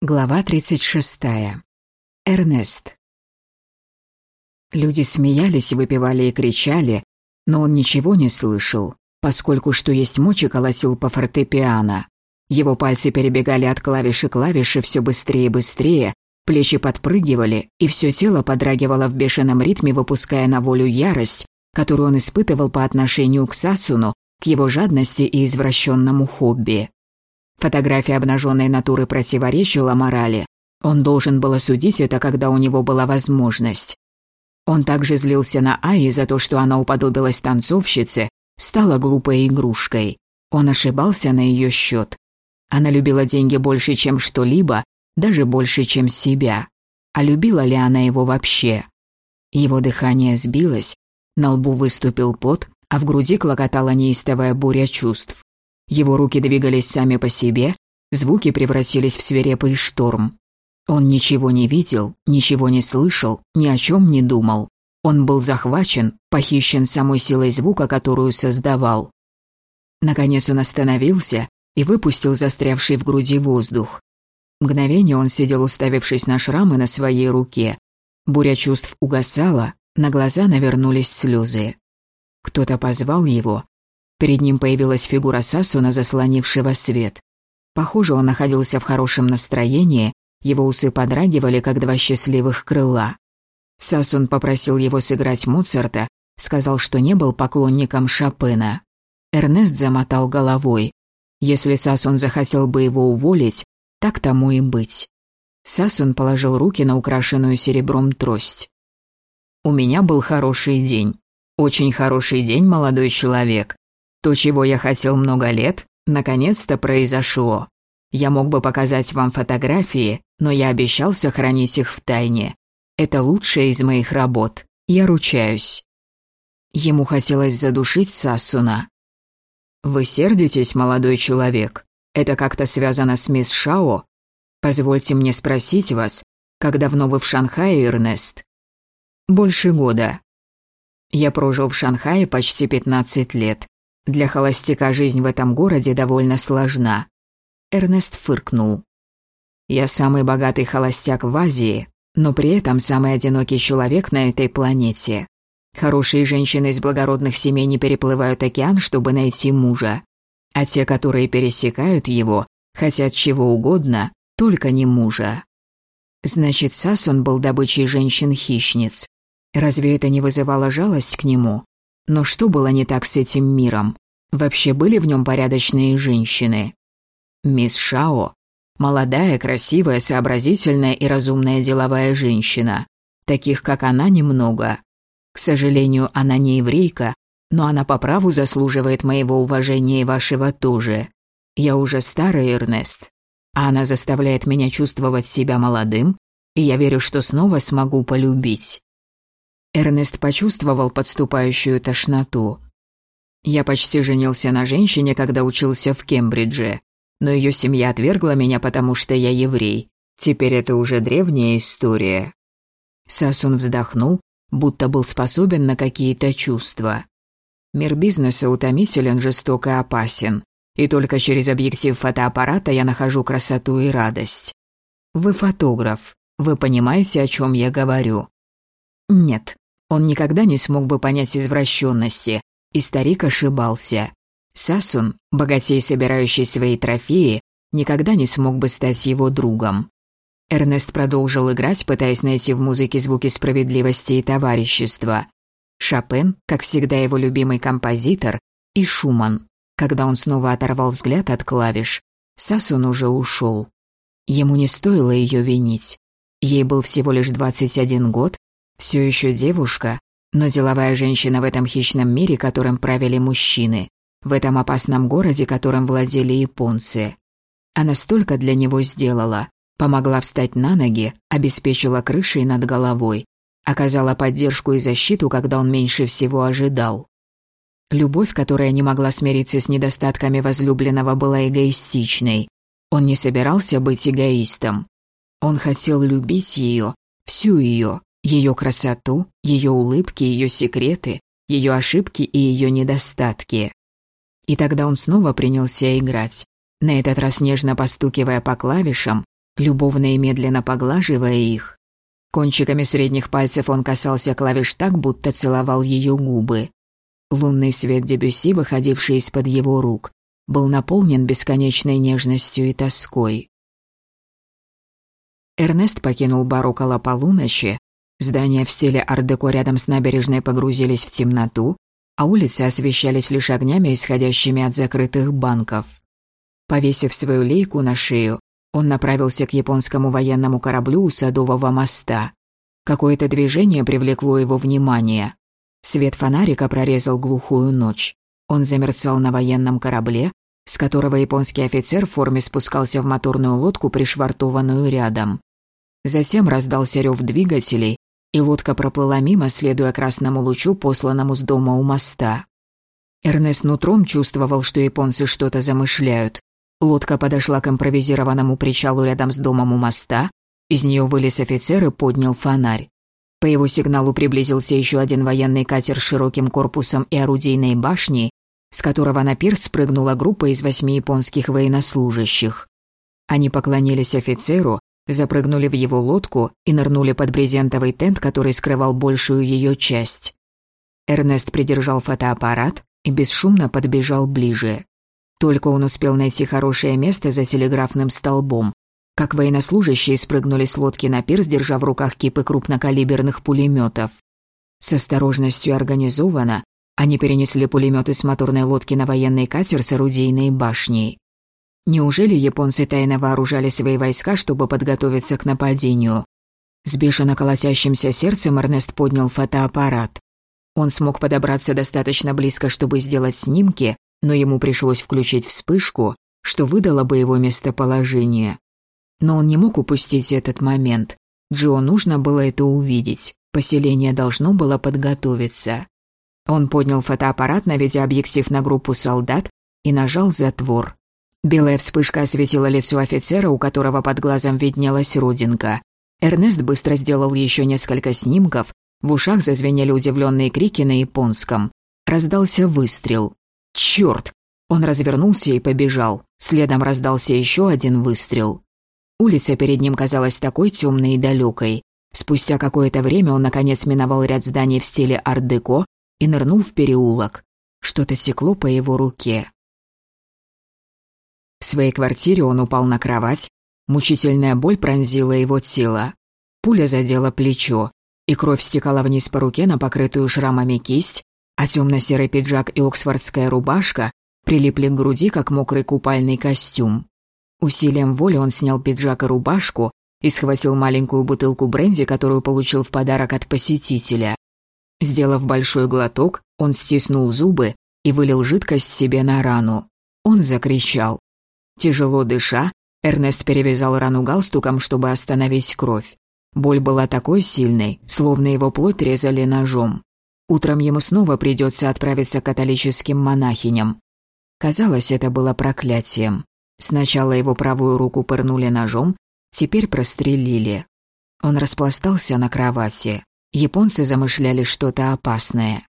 Глава 36. Эрнест. Люди смеялись, выпивали и кричали, но он ничего не слышал, поскольку что есть мочи колосил по фортепиано. Его пальцы перебегали от клавиши к клавише все быстрее и быстрее, плечи подпрыгивали, и все тело подрагивало в бешеном ритме, выпуская на волю ярость, которую он испытывал по отношению к Сасуну, к его жадности и извращенному хобби. Фотография обнаженной натуры противоречила морали. Он должен был осудить это, когда у него была возможность. Он также злился на Аи за то, что она уподобилась танцовщице, стала глупой игрушкой. Он ошибался на ее счет. Она любила деньги больше, чем что-либо, даже больше, чем себя. А любила ли она его вообще? Его дыхание сбилось, на лбу выступил пот, а в груди клокотала неистовая буря чувств. Его руки двигались сами по себе, звуки превратились в свирепый шторм. Он ничего не видел, ничего не слышал, ни о чем не думал. Он был захвачен, похищен самой силой звука, которую создавал. Наконец он остановился и выпустил застрявший в груди воздух. Мгновение он сидел, уставившись на шрамы на своей руке. Буря чувств угасала, на глаза навернулись слезы. Кто-то позвал его, Перед ним появилась фигура Сасуна, заслонившего свет. Похоже, он находился в хорошем настроении, его усы подрагивали, как два счастливых крыла. Сасун попросил его сыграть Моцарта, сказал, что не был поклонником Шопена. Эрнест замотал головой. Если Сасун захотел бы его уволить, так тому и быть. Сасун положил руки на украшенную серебром трость. «У меня был хороший день. Очень хороший день, молодой человек. То, чего я хотел много лет, наконец-то произошло. Я мог бы показать вам фотографии, но я обещал сохранить их в тайне. Это лучшая из моих работ, я ручаюсь. Ему хотелось задушить Сасуна. «Вы сердитесь, молодой человек? Это как-то связано с мисс Шао? Позвольте мне спросить вас, как давно вы в Шанхае, Эрнест?» «Больше года. Я прожил в Шанхае почти 15 лет. Для холостяка жизнь в этом городе довольно сложна. Эрнест фыркнул. Я самый богатый холостяк в Азии, но при этом самый одинокий человек на этой планете. Хорошие женщины из благородных семей не переплывают океан, чтобы найти мужа. А те, которые пересекают его, хотят чего угодно, только не мужа. Значит, Сасон был добычей женщин-хищниц. Разве это не вызывало жалость к нему? Но что было не так с этим миром? Вообще были в нем порядочные женщины? Мисс Шао – молодая, красивая, сообразительная и разумная деловая женщина. Таких, как она, немного. К сожалению, она не еврейка, но она по праву заслуживает моего уважения и вашего тоже. Я уже старый Эрнест, а она заставляет меня чувствовать себя молодым, и я верю, что снова смогу полюбить. Эрнест почувствовал подступающую тошноту. Я почти женился на женщине, когда учился в Кембридже, но ее семья отвергла меня, потому что я еврей. Теперь это уже древняя история. Сасун вздохнул, будто был способен на какие-то чувства. Мир бизнеса утомителен, жесток и опасен, и только через объектив фотоаппарата я нахожу красоту и радость. Вы фотограф, вы понимаете, о чем я говорю? Нет, он никогда не смог бы понять извращенности, и старик ошибался. Сасун, богатей собирающий свои трофеи, никогда не смог бы стать его другом. Эрнест продолжил играть, пытаясь найти в музыке звуки справедливости и товарищества. Шопен, как всегда его любимый композитор, и Шуман. Когда он снова оторвал взгляд от клавиш, Сасун уже ушел. Ему не стоило ее винить. Ей был всего лишь 21 год, все еще девушка, но деловая женщина в этом хищном мире, которым правили мужчины, в этом опасном городе, которым владели японцы. Она столько для него сделала, помогла встать на ноги, обеспечила крышей над головой, оказала поддержку и защиту, когда он меньше всего ожидал. Любовь, которая не могла смириться с недостатками возлюбленного, была эгоистичной. Он не собирался быть эгоистом. Он хотел любить ее, всю ее, ее красоту, ее улыбки, ее секреты, ее ошибки и ее недостатки. И тогда он снова принялся играть, на этот раз нежно постукивая по клавишам, любовно и медленно поглаживая их. Кончиками средних пальцев он касался клавиш так, будто целовал ее губы. Лунный свет Дебюси, выходивший из-под его рук, был наполнен бесконечной нежностью и тоской. Эрнест покинул бар около полуночи. Здания в стиле ар-деко рядом с набережной погрузились в темноту, а улицы освещались лишь огнями, исходящими от закрытых банков. Повесив свою лейку на шею, он направился к японскому военному кораблю у Садового моста. Какое-то движение привлекло его внимание. Свет фонарика прорезал глухую ночь. Он замерцал на военном корабле, с которого японский офицер в форме спускался в моторную лодку, пришвартованную рядом. Затем раздался рев двигателей, и лодка проплыла мимо, следуя красному лучу, посланному с дома у моста. Эрнест нутром чувствовал, что японцы что-то замышляют. Лодка подошла к импровизированному причалу рядом с домом у моста, из нее вылез офицер и поднял фонарь. По его сигналу приблизился еще один военный катер с широким корпусом и орудийной башней, с которого на пирс спрыгнула группа из восьми японских военнослужащих. Они поклонились офицеру, запрыгнули в его лодку и нырнули под брезентовый тент, который скрывал большую ее часть. Эрнест придержал фотоаппарат и бесшумно подбежал ближе. Только он успел найти хорошее место за телеграфным столбом, как военнослужащие спрыгнули с лодки на пирс, держа в руках кипы крупнокалиберных пулеметов. С осторожностью организованно они перенесли пулеметы с моторной лодки на военный катер с орудийной башней. Неужели японцы тайно вооружали свои войска, чтобы подготовиться к нападению? С бешено колотящимся сердцем Эрнест поднял фотоаппарат. Он смог подобраться достаточно близко, чтобы сделать снимки, но ему пришлось включить вспышку, что выдало бы его местоположение. Но он не мог упустить этот момент. Джо нужно было это увидеть. Поселение должно было подготовиться. Он поднял фотоаппарат, наведя объектив на группу солдат, и нажал затвор. Белая вспышка осветила лицо офицера, у которого под глазом виднелась родинка. Эрнест быстро сделал еще несколько снимков, в ушах зазвенели удивленные крики на японском. Раздался выстрел. Черт! Он развернулся и побежал. Следом раздался еще один выстрел. Улица перед ним казалась такой темной и далекой. Спустя какое-то время он наконец миновал ряд зданий в стиле ар-деко и нырнул в переулок. Что-то секло по его руке. В своей квартире он упал на кровать. Мучительная боль пронзила его тело. Пуля задела плечо, и кровь стекала вниз по руке на покрытую шрамами кисть, а темно-серый пиджак и оксфордская рубашка прилипли к груди, как мокрый купальный костюм. Усилием воли он снял пиджак и рубашку и схватил маленькую бутылку бренди, которую получил в подарок от посетителя. Сделав большой глоток, он стиснул зубы и вылил жидкость себе на рану. Он закричал. Тяжело дыша, Эрнест перевязал рану галстуком, чтобы остановить кровь. Боль была такой сильной, словно его плоть резали ножом. Утром ему снова придется отправиться к католическим монахиням. Казалось, это было проклятием. Сначала его правую руку пырнули ножом, теперь прострелили. Он распластался на кровати. Японцы замышляли что-то опасное.